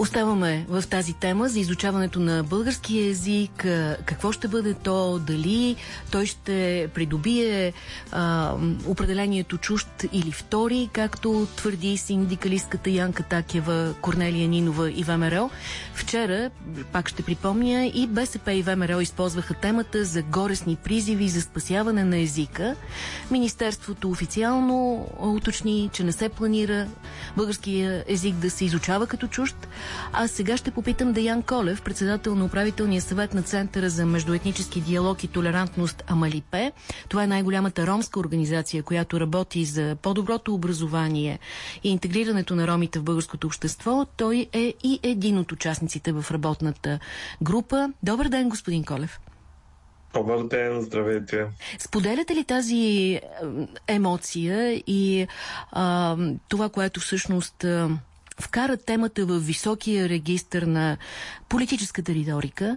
Оставаме в тази тема за изучаването на български язик. Какво ще бъде то? Дали той ще придобие а, определението чужд или втори, както твърди синдикалистката Янка Такева, Корнелия Нинова и ВМРО. Вчера, пак ще припомня, и БСП и ВМРО използваха темата за горесни призиви за спасяване на езика. Министерството официално уточни, че не се планира българския език да се изучава като чужд, а сега ще попитам Деян Колев, председател на управителния съвет на Центъра за междуетнически диалог и толерантност Амалипе. Това е най-голямата ромска организация, която работи за по-доброто образование и интегрирането на ромите в българското общество. Той е и един от участниците в работната група. Добър ден, господин Колев. Добър ден, здравейте. Споделяте ли тази емоция и а, това, което всъщност вкара темата в високия регистр на политическата риторика.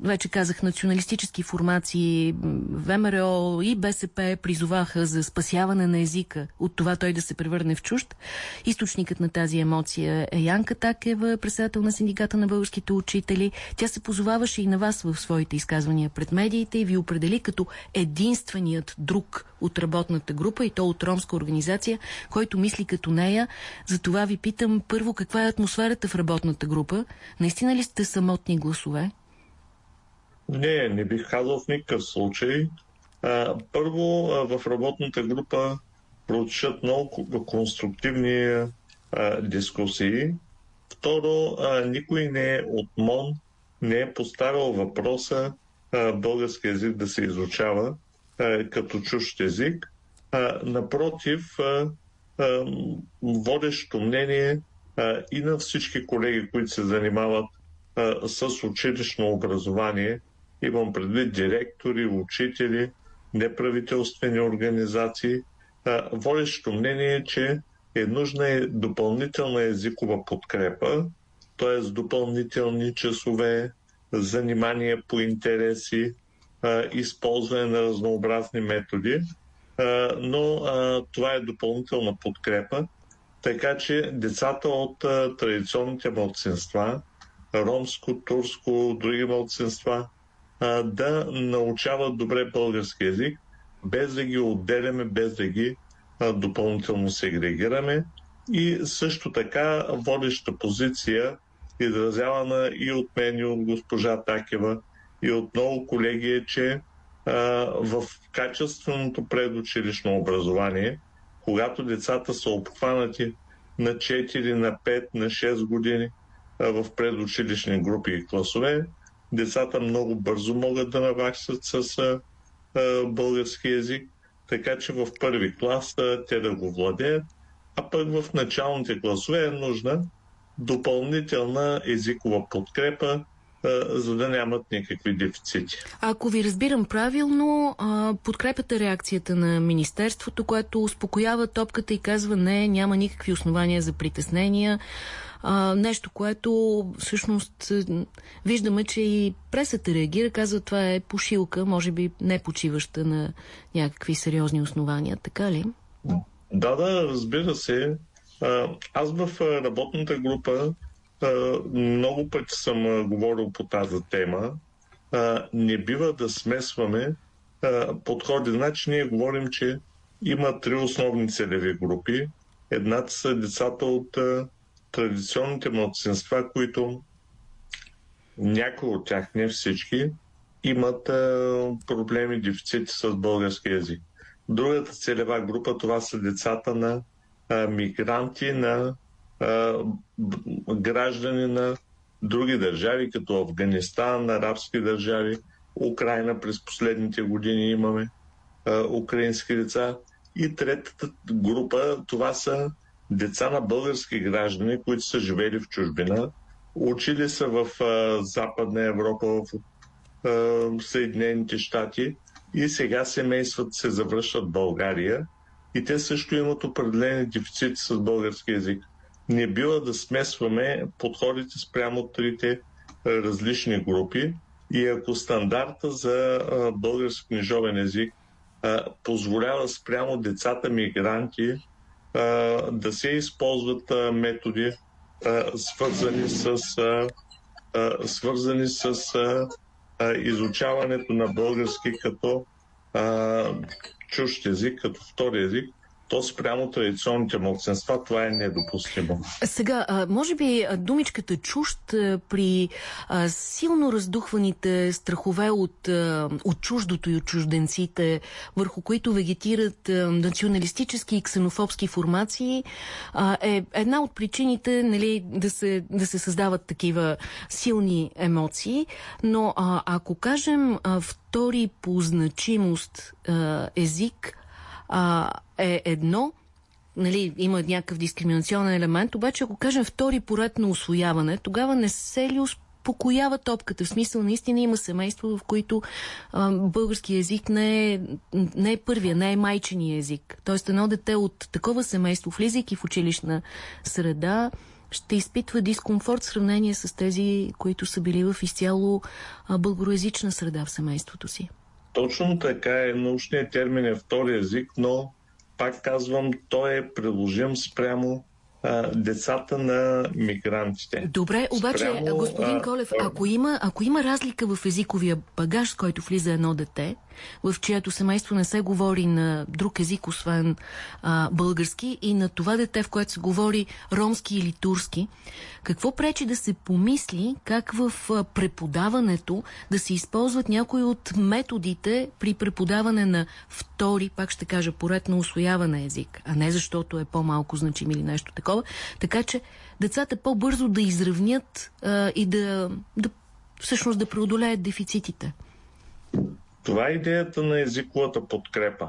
Вече казах, националистически формации, ВМРО и БСП призоваха за спасяване на езика, от това той да се превърне в чужд. Източникът на тази емоция е Янка Такева, председател на синдиката на българските учители. Тя се позоваваше и на вас в своите изказвания пред медиите и ви определи като единственият друг от работната група и то от ромска организация, който мисли като нея. За това ви питам първо каква е атмосферата в работната група. Наистина ли сте самотни гласове? Не, не бих казал в никакъв случай. А, първо, в работната група протичат много конструктивни а, дискусии. Второ, а, никой не е от МОН не е поставил въпроса а, български язик да се изучава а, като чужд език. А, напротив, а, а, водещо мнение а, и на всички колеги, които се занимават а, с училищно образование, имам предвид директори, учители, неправителствени организации, водещо мнение е, че е нужна е допълнителна езикова подкрепа, т.е. допълнителни часове, занимания по интереси, използване на разнообразни методи, но това е допълнителна подкрепа, така че децата от традиционните младсинства, ромско, турско, други младсинства, да научават добре български язик, без да ги отделяме, без да ги допълнително сегрегираме. И също така водеща позиция, изразявана и от мен, и от госпожа Такева, и от много колеги е, че в качественото предучилищно образование, когато децата са обхванати на 4, на 5, на 6 години в предучилищни групи и класове, децата много бързо могат да наваксат с български язик, така че в първи клас те да го владеят, а пък в началните класове е нужна допълнителна езикова подкрепа, за да нямат никакви дефицити. Ако ви разбирам правилно, подкрепата реакцията на Министерството, което успокоява топката и казва не, няма никакви основания за притеснения, нещо, което всъщност виждаме, че и пресата реагира, казва това е пошилка, може би не почиваща на някакви сериозни основания, така ли? Да, да, разбира се. Аз в работната група много пъти съм говорил по тази тема. Не бива да смесваме подходи. Значи ние говорим, че има три основни целеви групи. Едната са децата от традиционните младсинства, които някои от тях, не всички, имат проблеми, дефицити с български язик. Другата целева група това са децата на мигранти, на граждани на други държави, като Афганистан, арабски държави, Украина през последните години имаме а, украински деца. И третата група, това са деца на български граждани, които са живели в чужбина, учили са в а, Западна Европа, в а, Съединените щати и сега семействата се завръщат в България и те също имат определени дефицити с български язик не бива да смесваме подходите спрямо трите различни групи. И ако стандарта за български книжовен език позволява спрямо децата мигранти да се използват методи свързани с, свързани с изучаването на български като чужд език, като втори език, то спрямо традиционните младсенства това е недопустимо. Сега, може би думичката чужд при силно раздухваните страхове от, от чуждото и от чужденците, върху които вегетират националистически и ксенофобски формации, е една от причините нали, да, се, да се създават такива силни емоции. Но ако кажем втори по значимост език, а, е едно, нали, има някакъв дискриминационен елемент, обаче ако кажем втори поред на освояване, тогава не се ли успокоява топката? В смисъл, наистина има семейство, в които а, български язик не е, не е първия, не е майчения език. Тоест едно дете от такова семейство, влизайки в училищна среда, ще изпитва дискомфорт в сравнение с тези, които са били в изцяло българоязична среда в семейството си. Точно така е. Научният термин е втори език, но пак казвам, той е приложим спрямо а, децата на мигрантите. Добре, обаче, спрямо, господин Колев, ако има, ако има разлика в езиковия багаж, с който влиза едно дете, в чието семейство не се говори на друг език, освен а, български, и на това дете, в което се говори ромски или турски, какво пречи да се помисли как в преподаването да се използват някои от методите при преподаване на втори, пак ще кажа, поред на освояване език, а не защото е по-малко значим или нещо такова, така че децата по-бързо да изравнят а, и да, да всъщност да преодолеят дефицитите. Това е идеята на езиковата подкрепа.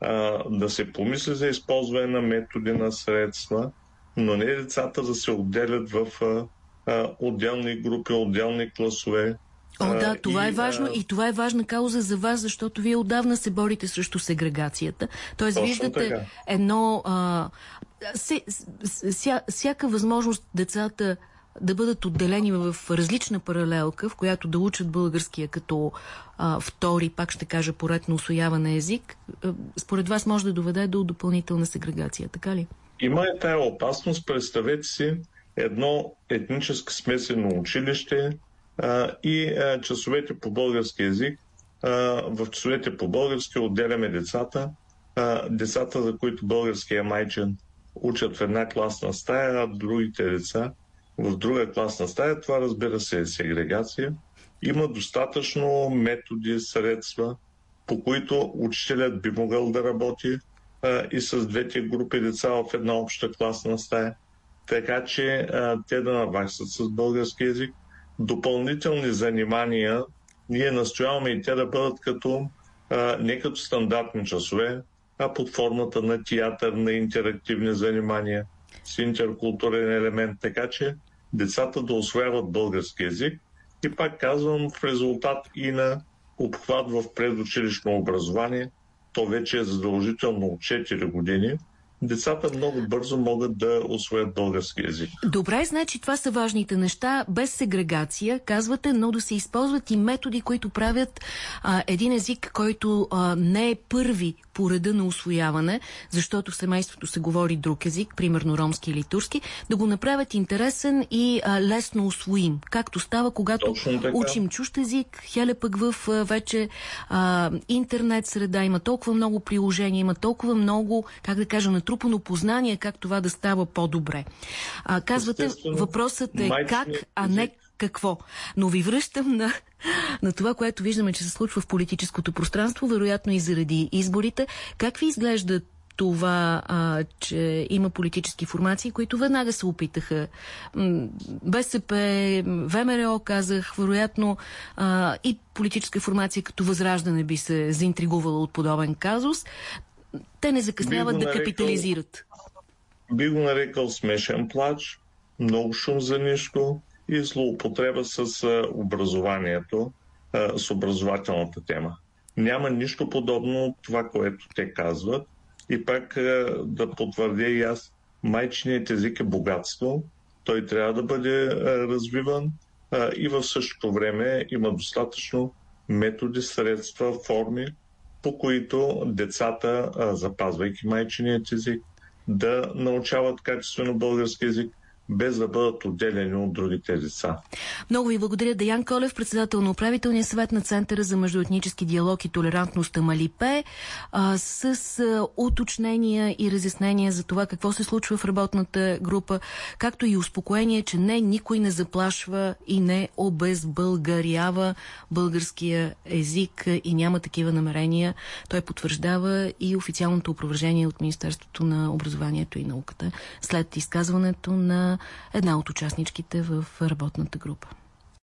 А, да се помисли за използване на методи на средства, но не децата да се отделят в а, а, отделни групи, отделни класове. О, да, това и, е важно и това е важна кауза за вас, защото вие отдавна се борите срещу сегрегацията. Тоест, виждате така. едно... А, ся, ся, всяка възможност децата да бъдат отделени в различна паралелка, в която да учат българския като а, втори, пак ще кажа, поред на освояване език, според вас може да доведе до допълнителна сегрегация, така ли? Има е тая опасност. Представете си едно етническо смесено училище а, и а, часовете по български язик. А, в часовете по български отделяме децата, а, децата, за които български е майчен, учат в една класна стая, а другите деца в друга класна стая. Това разбира се е сегрегация. Има достатъчно методи, средства, по които учителят би могъл да работи а, и с двете групи деца в една обща класна стая, така че а, те да наваксат с български язик. Допълнителни занимания, ние настояваме и те да бъдат като, а, не като стандартни часове, а под формата на театър, на интерактивни занимания с интеркултурен елемент, така че децата да освояват български язик и пак казвам в резултат и на обхват в предучилищно образование, то вече е задължително от 4 години, децата много бързо могат да освоят български язик. Добре, значи това са важните неща. Без сегрегация, казвате, но да се използват и методи, които правят а, един език, който а, не е първи по реда на освояване, защото в семейството се говори друг език, примерно ромски или турски, да го направят интересен и а, лесно освоим. Както става, когато учим чужд език, хеле пък в а, вече а, интернет среда, има толкова много приложения, има толкова много, как да кажа, натрупано познание, как това да става по-добре. казвате, въпросът е как, а не какво. Но ви връщам на, на това, което виждаме, че се случва в политическото пространство, вероятно и заради изборите. Как ви изглежда това, а, че има политически формации, които веднага се опитаха. БСП, ВМРО, казах, вероятно а, и политическа формация като Възраждане би се заинтригувала от подобен казус. Те не закъсняват да нарекал, капитализират. Би го нарекал смешен плач, много шум за нищо, и злоупотреба с образованието, с образователната тема. Няма нищо подобно от това, което те казват. И пак да потвърдя и аз, майчиният език е богатство, той трябва да бъде развиван и в същото време има достатъчно методи, средства, форми, по които децата, запазвайки майчиният език, да научават качествено български език, без да бъдат отделени от другите деца. Много ви благодаря. Даян Колев, председател на управителния съвет на Центъра за междуетнически диалог и толерантност Амалипе, а, с а, уточнения и разяснения за това какво се случва в работната група, както и успокоение, че не, никой не заплашва и не обезбългарява българския език и няма такива намерения. Той потвърждава и официалното опровержение от Министерството на образованието и науката след изказването на една от участничките в работната група.